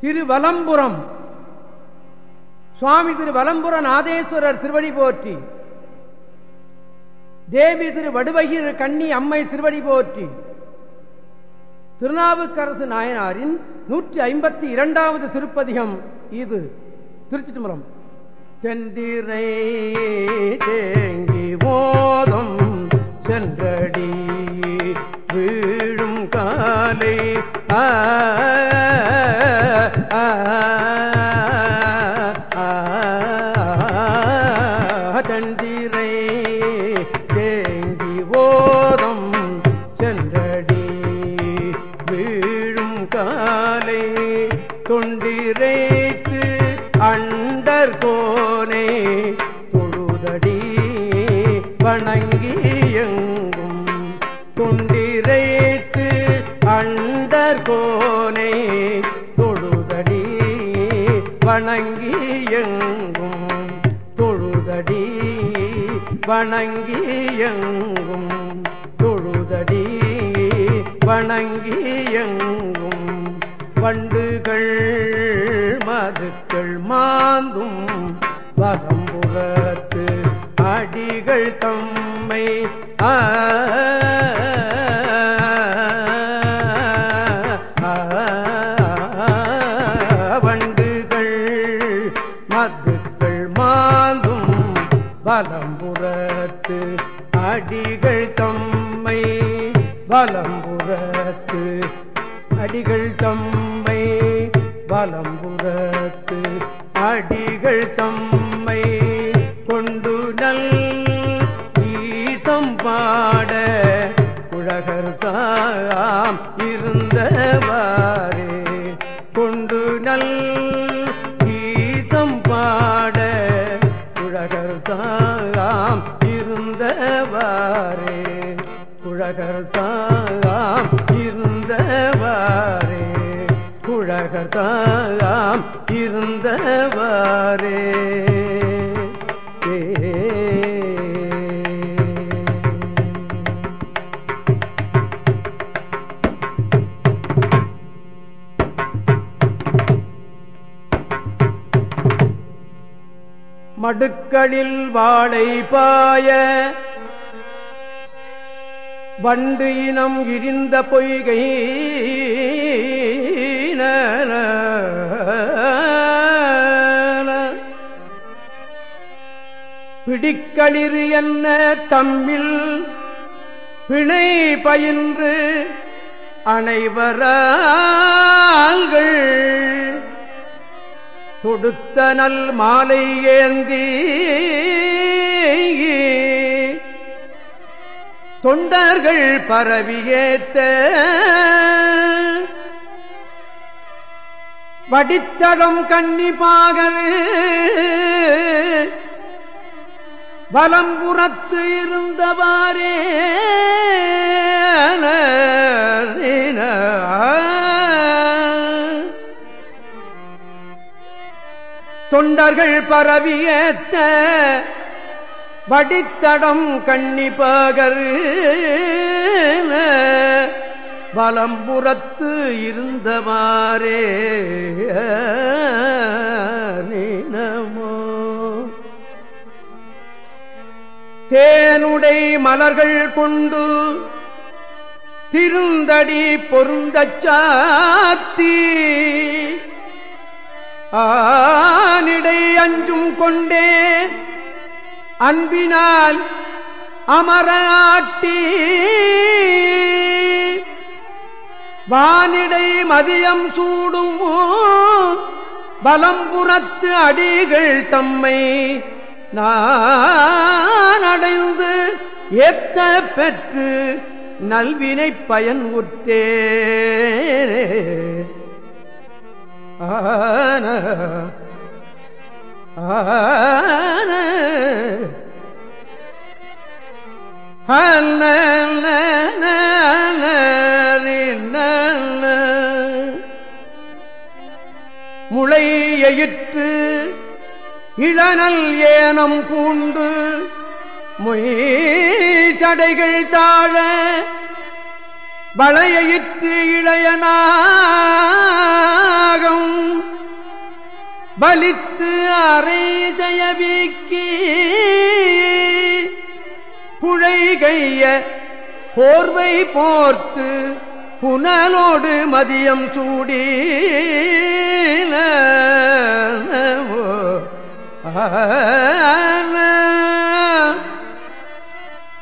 திருவலம்புரம். சுவாமி திருவலம்புர நாதேஸ்வரர் திருவடி போற்றி. தேவி திரு வடுவகிர் கண்ணி அம்மை திருவடி போற்றி. திருநாவுக்கரசு நாயனாரின் நூற்றி ஐம்பத்தி இரண்டாவது திருப்பதிகம் இது. திருச்சி துமரம் தெந்திரை தேங்கி போதும் சென்றடி. வீழும் காலை ஆ வணங்கி எங்கும் துண்டிரைத்து அண்டர் கோனை தொழுதடி வணங்கி எங்கும் தொழுதடி வணங்கி எங்கும் தொழுதடி வணங்கி எங்கும் வண்டுகள் மதுக்கள் மாந்தும் வதம்புறத்து அடிகள் தம்மை ஆ வண்டுகள் மதுக்கள் மாந்தும் வலம்புறத்து அடிகள் தம்மை வலம்புறத்து அடிகள் தம்மை வலம்புறத்து அடிகள் தம்மை கொண்டு இருந்தவாறே கொண்டு நல் கீதம் பாட உலகர் தாம் இருந்தவாறே. உலகர் தாம் இருந்தவாறே. உலகர் தாம் இருந்தவாறே. ஏ மடுக்களில் வாழை பாய. வண்டு இனம் இரிந்த பொய்கை பிடிக்களிறு என்ன தம்மில்? பிணை பயின்று அனைவராங்கள் தொடுத்த நல் மாலை ஏந்தி தொண்டர்கள் பரவியேத்த வடித்தடம் கன்னிப்பாகர் வலம்புறத்து இருந்தவாறே தொண்டர்கள் பரவியேத்த வடித்தடம் கண்ணிப்பாகர் பலம்புறத்து இருந்தவாறே நீனமோ. தேனுடை மலர்கள் கொண்டு திருந்தடி பொருந்தச்சாத்தி ஆனிடை அஞ்சும் கொண்டே அன்பினால் அமர ஆட்டி வானிடை மதியம் சூடும் பலம்புறத்து அடிகள் தம்மை நான் அடைந்து ஏத்த பெற்று நல்வினை பயன் உற்றே. ஆன ஆன. முளையிற்று இளநல் ஏனம் பூண்டு மொய்சடைகள் தாழ வளையிற்று இளையனா பலித்து அறை ஜயவிக்கி புழைகைய போர்வை போர்த்து புனலோடு மதியம் சூடி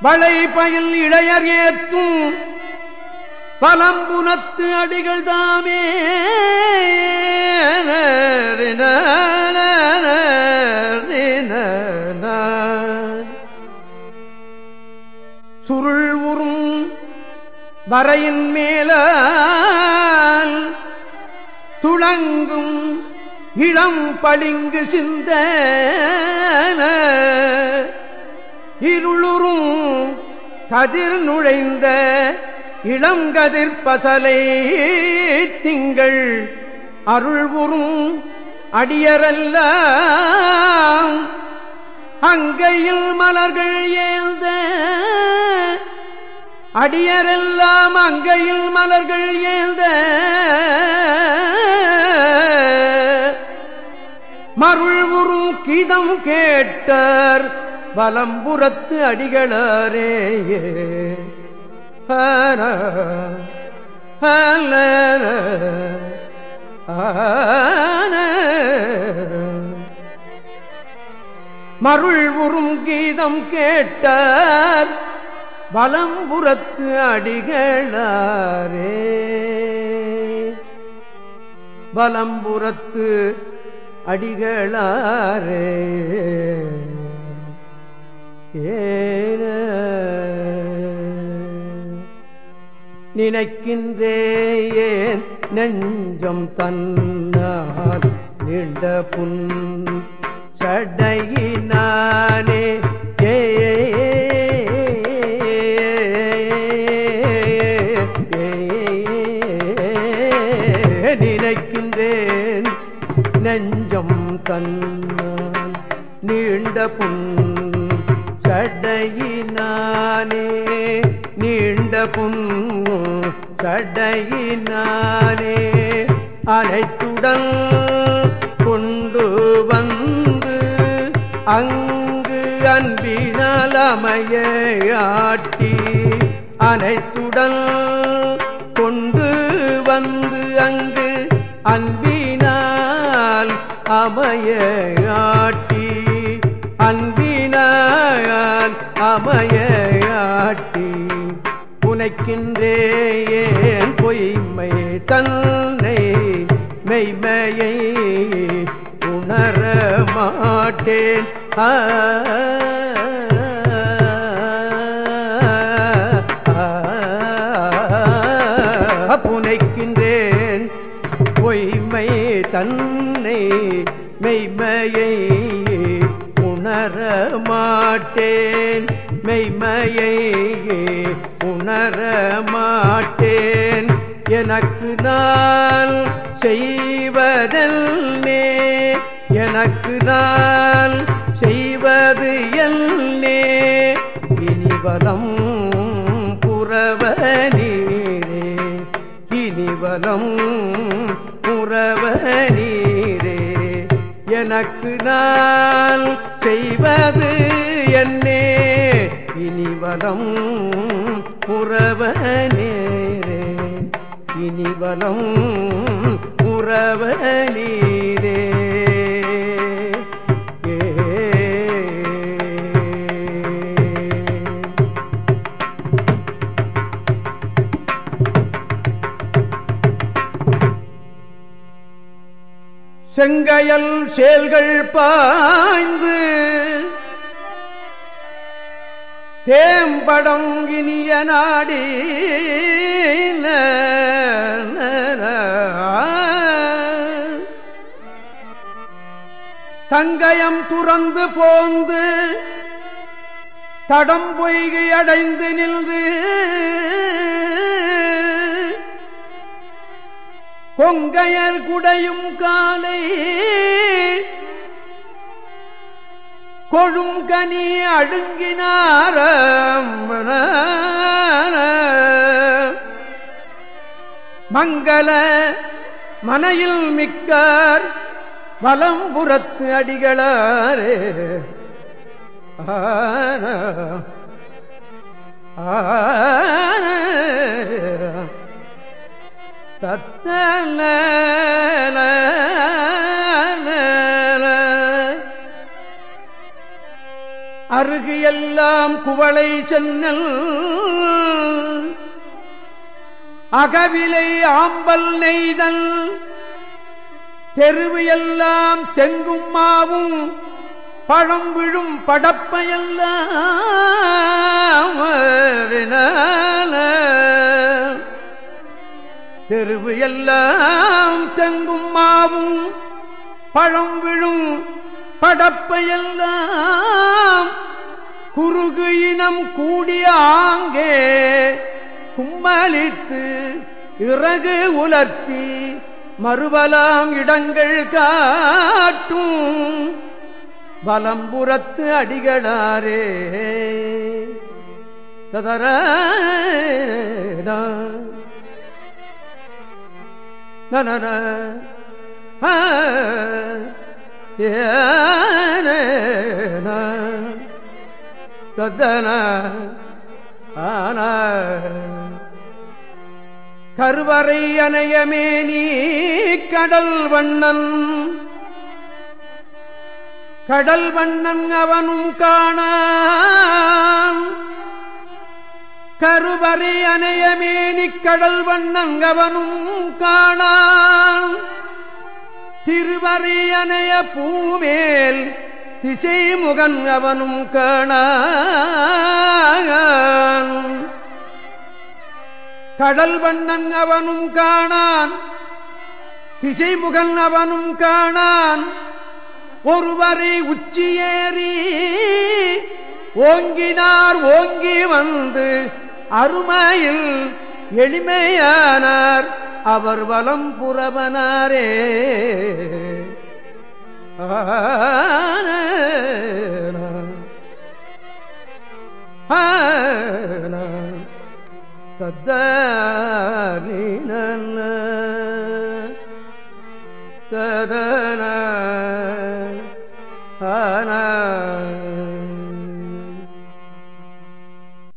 வளை பயில் இளையர் ஏத்தும் பலம்புனத்து அடிகள் தாமே. சுருள் உறும் வரையின் மேல துளங்கும் இளம் பளிங்கு சிந்த இருளுறும் கதிர் நுழைந்த இளங்கதிர் பசலை திங்கள் அருள்வுறும் அடியரல்ல அங்கையில் மலர்கள் ஏந்த அடியரெல்லாம் அங்கையில் மலர்கள் ஏந்த மருள் உறும் கீதம் கேட்டார் பலம்புறத்து அடிகளரேயே. மருள் உறும் கீதம் கேட்டார் பலம்புறத்து அடிகளாரே. பலம்புறத்து அடிகளாரே. ஏன நினைக்கின்றேன். நெஞ்சம் தன்னால் நீண்ட புன் சடையினானே. ஏ நினைக்கின்றேன். நெஞ்சம் தன்னால் நீண்ட புன் சடையினானே. நீண்ட புன் அனைத்துடன் கொண்டு வந்து அங்கு அன்பினால் அமையாட்டி அனைத்துடன் கொண்டு வந்து அங்கு அன்பினால் அமையாட்டி அன்பினால் அமையாட்டி புனைக்கின்றேன் பொய்மை தன்னை மெய்மையை உணர மாட்டேன்? ஆ புனைக்கின்றேன் பொய்மை தன்னை மெய்மையை உணர மாட்டேன். மெய்மையை உணர மாட்டேன். எனக்கு நான் செய்வதல்லே எனக்கு நான் செய்வது எல்லே இனிவலம் புறவ நீரே இனிவலம் புறவ நீரே எனக்கு நான் செய்வது என்னே? இனிவலம் புறவ நேரே இனிவலம் புறவ நீரே செங்கையல் சேல்கள் பாய்ந்து தேம்படம் இனிய நாடி தங்கயம் துறந்து போந்து தடம் பொய்கி அடைந்து நின்று கொங்கையர் குடையும் காலை கொழுங்கனி அடுங்கினார மங்கள மனையில் மிக்கார் வலம்புறத்து அடிகளாரே. ஆன ஆன. தத்தன அருகு எல்லாம் குவளை சென்னல் அகவிலை ஆம்பல் நெய்தல் தெருவு எல்லாம் தெங்கும் மாவும் பழம் விழும் படப்பையெல்லாம் தெருவு எல்லாம் தெங்கும் மாவும் பழம் விழும் படப்பையெல்லாம் குறுகு இனம் கூடிய ஆங்கே கும்மலித்து இறகு உலர்த்தி மறுபலாம் இடங்கள் காட்டும் பலம்புறத்து அடிகளாரே. ததர தத்தன ஆன கருவறை அணையமே நீ கடல் வண்ணன். கடல் வண்ணன் அவனும் காணான். கருவறை அணையமேனி கடல் வண்ணங்கவனும் காணான். திருவறை அணைய பூமேல் திசை முகன் அவனும் காண கடல் வண்ணன் அவனும் காணான். திசைமுகன் அவனும் காணான். ஒருவரை உச்சியேறி ஓங்கினார் ஓங்கி வந்து அருமையில் எளிமையானார். அவர் வலம் புறவனாரே. தத்தீன ததன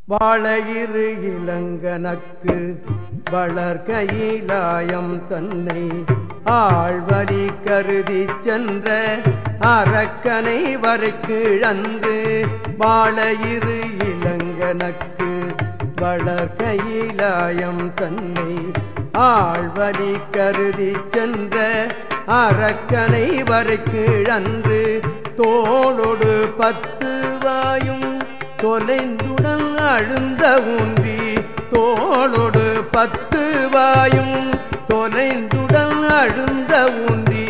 வாழையிரு இளங்கனக்கு வளர்கையிலாயம் தன்னை ஆழ்வழி கருதி சென்ற அரக்கனை வரைக்கிழந்து வாழையிரு இளங்கனக்கு வளர்கையிலாயம் தன்னை ஆழ்வழி கருதி சென்ற அரக்கனை வரைக்கிழன்று தோளொடு பத்து வாயும் தொலைந்துடன் அழுந்த ஊன்றி தோளோடு பத்து வாயும் தொலைந்துடன் அழுந்த ஊன்றி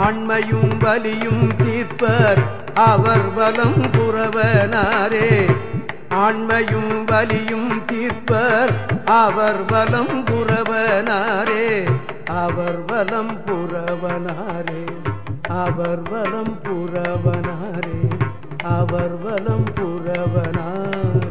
ஆண்மையும் வலியும் தீர்ப்பர் அவர் வலம் புறவனாரே ஆண்மையும் வலியும் தீர்ப்பர் அவர் வலம் புறவனாரே அவர் வலம் புறவனாரே அவர் வலம் புறவனாரே அவர் வலம் புறவனார்